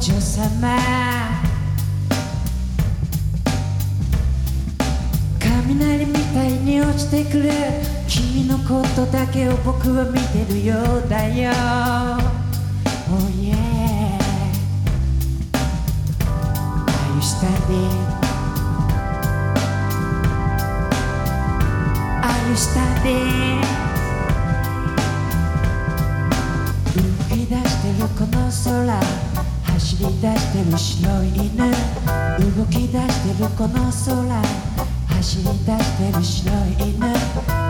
髪のお嬢様。雷みたいに落ちてくる。君のことだけを僕は見てるようだよ。Oh yeah Are you standing? Are you standing? 動き出してるこの空。走り出してる白い犬。動き出してるこの空。走り出してる白い犬。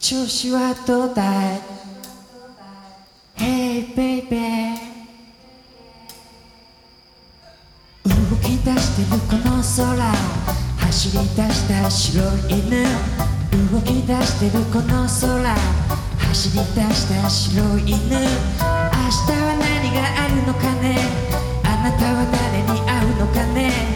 調子はどうだい？Hey baby 動き出してるこの空。走り出した白い犬。動き出してるこの空。走り出した白い犬。明日は何があるのかね？あなたは誰に会うのかね？